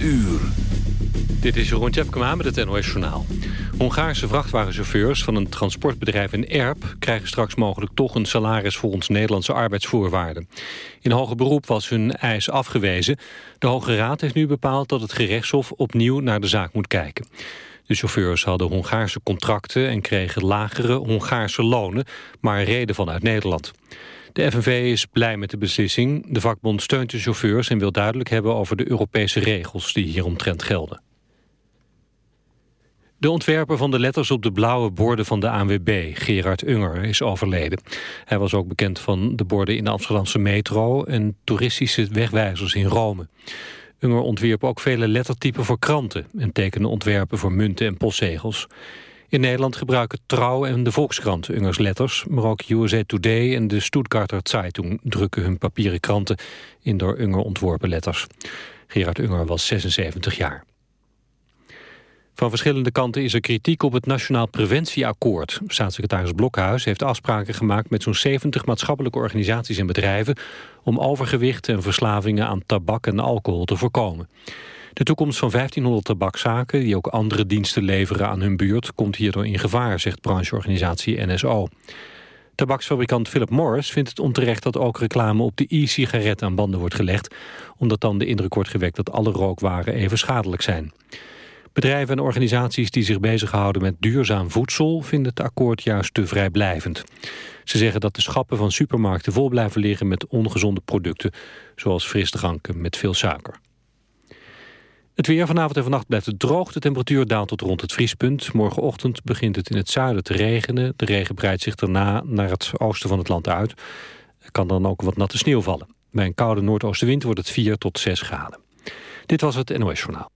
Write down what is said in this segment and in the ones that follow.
uur. Dit is Jeroen Tjepkema met het NOS Journaal. Hongaarse vrachtwagenchauffeurs van een transportbedrijf in Erp... krijgen straks mogelijk toch een salaris volgens Nederlandse arbeidsvoorwaarden. In hoger beroep was hun eis afgewezen. De Hoge Raad heeft nu bepaald dat het gerechtshof opnieuw naar de zaak moet kijken. De chauffeurs hadden Hongaarse contracten en kregen lagere Hongaarse lonen... maar reden vanuit Nederland. De FNV is blij met de beslissing. De vakbond steunt de chauffeurs en wil duidelijk hebben over de Europese regels die hieromtrent gelden. De ontwerper van de letters op de blauwe borden van de ANWB, Gerard Unger, is overleden. Hij was ook bekend van de borden in de Amsterdamse metro en toeristische wegwijzers in Rome. Unger ontwierp ook vele lettertypen voor kranten en tekende ontwerpen voor munten en postzegels. In Nederland gebruiken Trouw en de Volkskrant Ungers letters... maar ook USA Today en de Stuttgarter Zeitung drukken hun papieren kranten... in door Unger ontworpen letters. Gerard Unger was 76 jaar. Van verschillende kanten is er kritiek op het Nationaal Preventieakkoord. Staatssecretaris Blokhuis heeft afspraken gemaakt met zo'n 70 maatschappelijke organisaties en bedrijven om overgewicht en verslavingen aan tabak en alcohol te voorkomen. De toekomst van 1500 tabakzaken, die ook andere diensten leveren aan hun buurt, komt hierdoor in gevaar, zegt brancheorganisatie NSO. Tabaksfabrikant Philip Morris vindt het onterecht dat ook reclame op de e-sigaret aan banden wordt gelegd, omdat dan de indruk wordt gewekt dat alle rookwaren even schadelijk zijn. Bedrijven en organisaties die zich bezighouden met duurzaam voedsel vinden het akkoord juist te vrijblijvend. Ze zeggen dat de schappen van supermarkten vol blijven liggen met ongezonde producten, zoals frisdranken met veel suiker. Het weer vanavond en vannacht blijft het droog. De temperatuur daalt tot rond het vriespunt. Morgenochtend begint het in het zuiden te regenen. De regen breidt zich daarna naar het oosten van het land uit. Er kan dan ook wat natte sneeuw vallen. Bij een koude noordoostenwind wordt het 4 tot 6 graden. Dit was het NOS Journaal.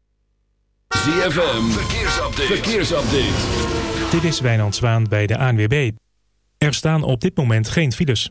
ZFM, verkeersupdate. verkeersupdate. Dit is Wijnand Zwaan bij de ANWB. Er staan op dit moment geen files.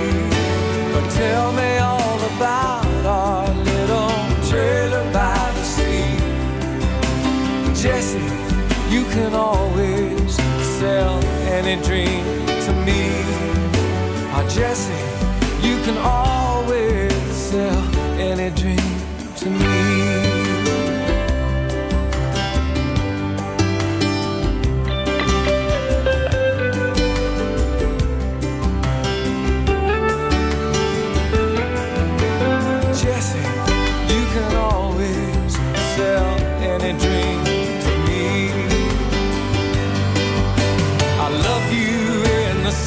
Tell me all about our little trailer by the sea. Jesse, you can always sell any dream to me. Ah Jesse, you can always.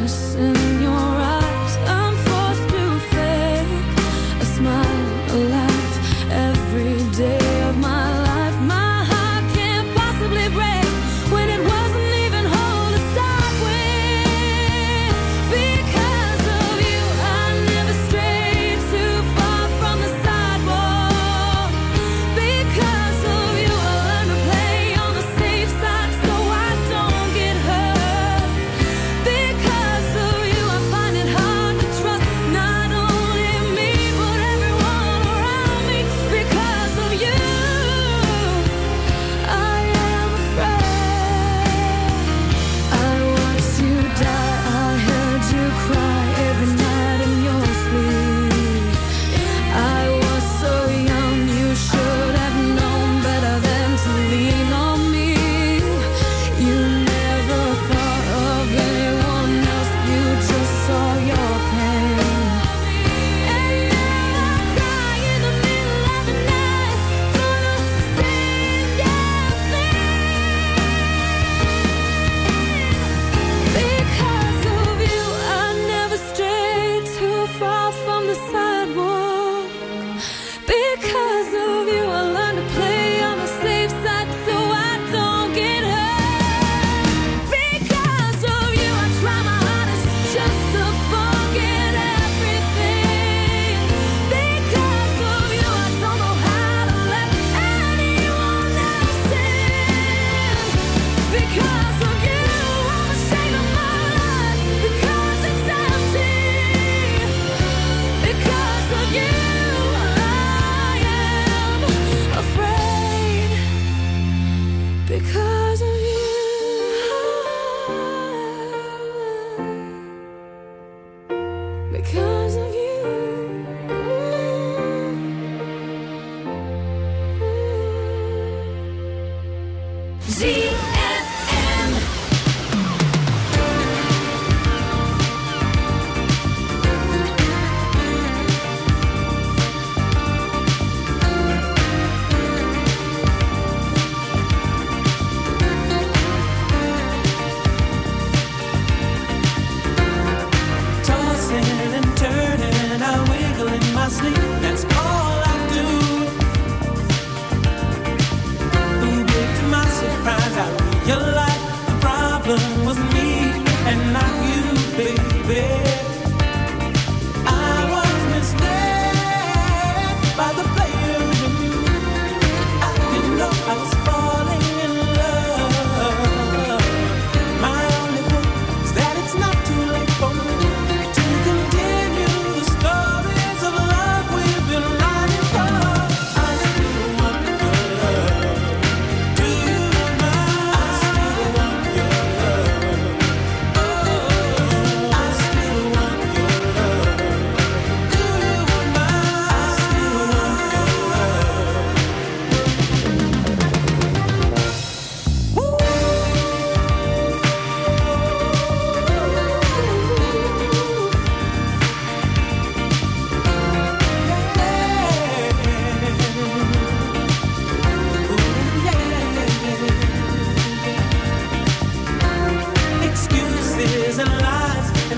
Weakness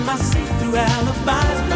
my see-through alibis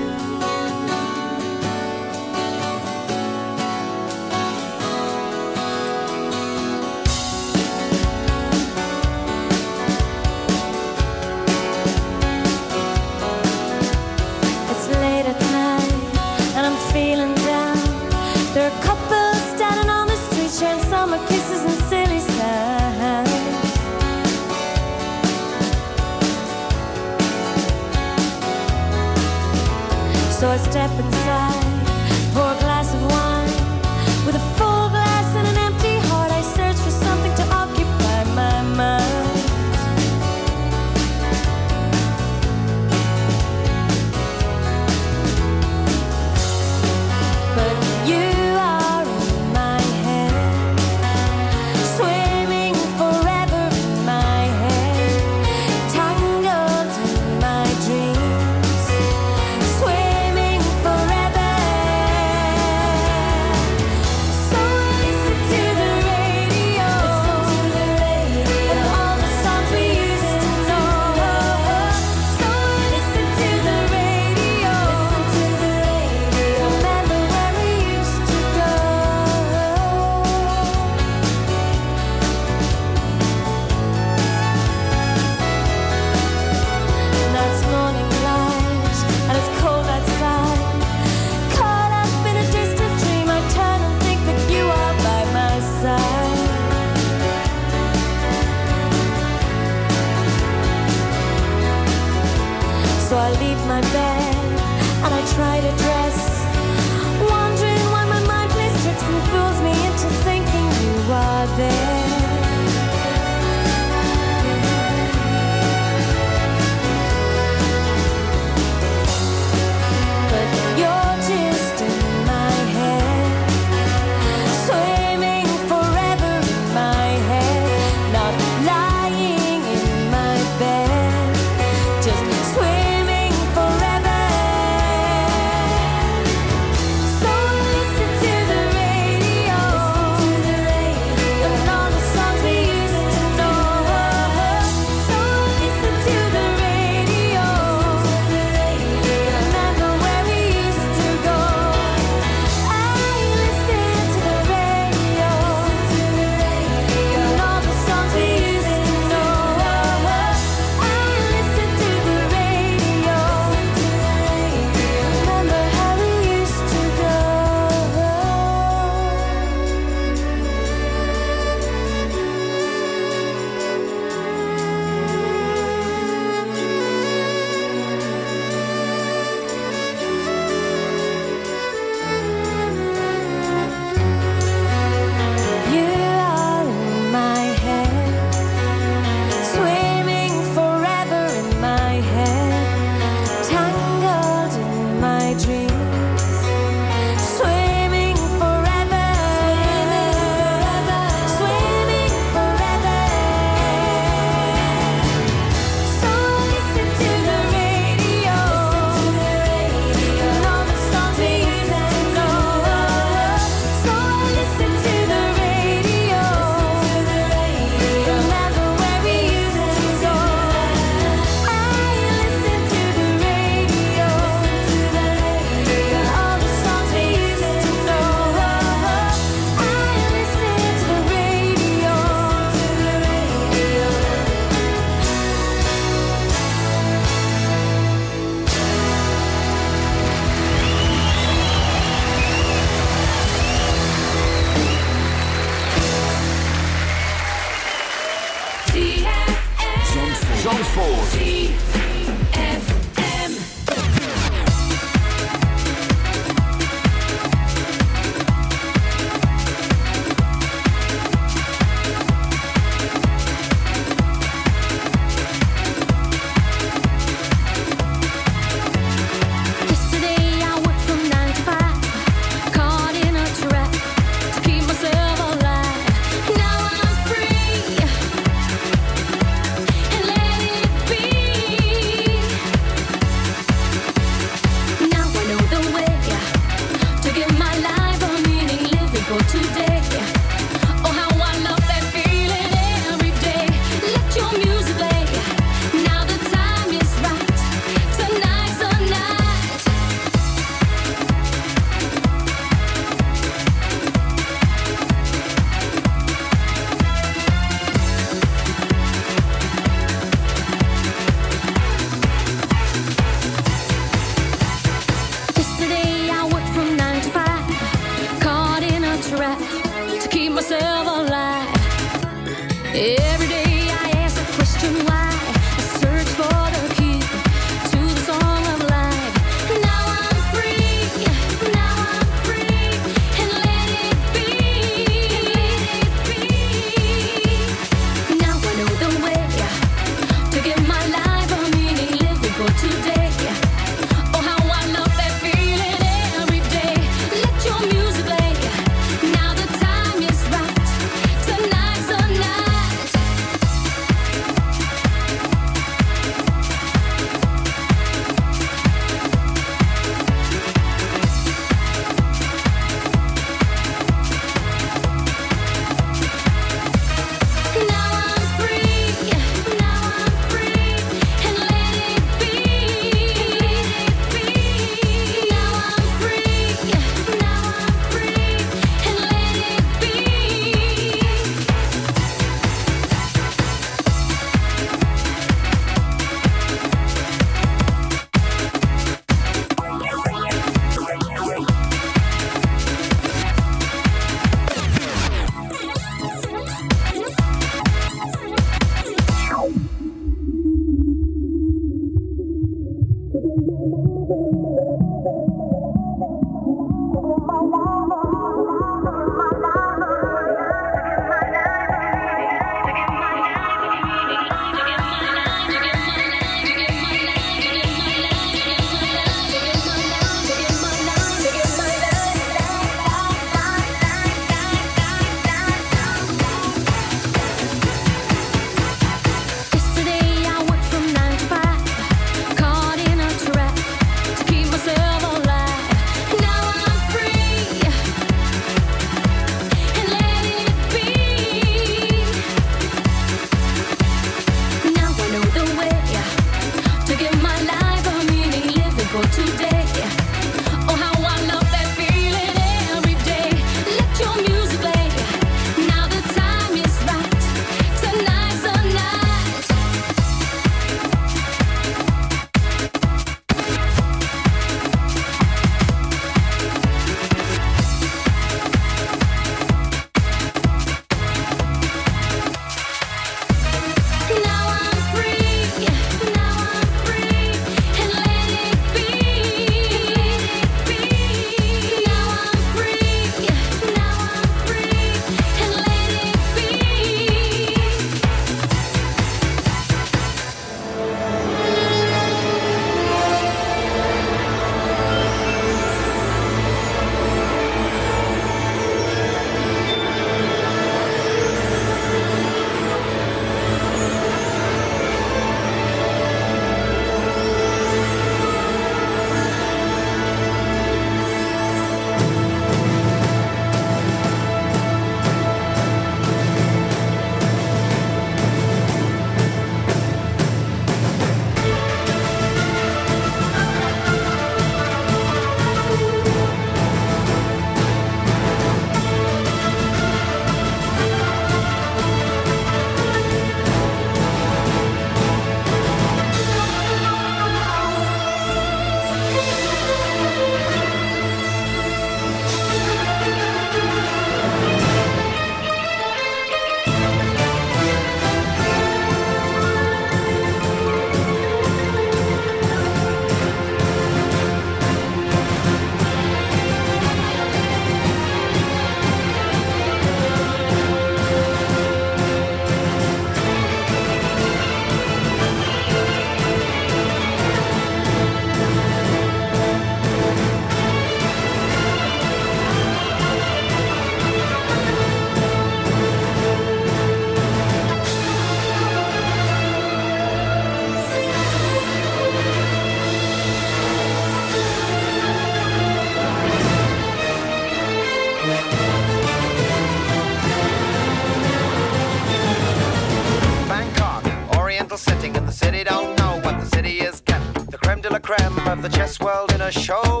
show